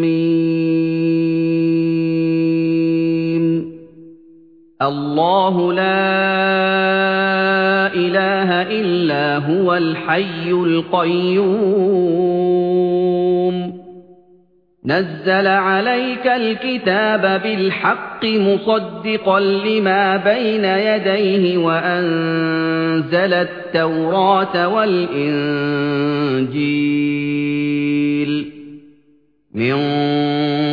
ميم. الله لا إله إلا هو الحي القيوم. نزل عليك الكتاب بالحق مصدقا لما بين يديه وأنزل التوراة والإنجيل من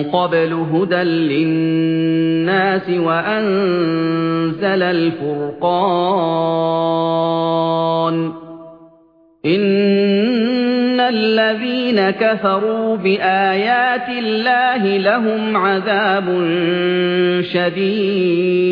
قبل هدى للناس وأنزل الفرقان إن الذين كفروا بآيات الله لهم عذاب شديد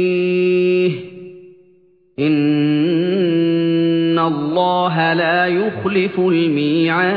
إِنَّ اللَّهَ لَا يُخْلِفُ الْمِيعَادَ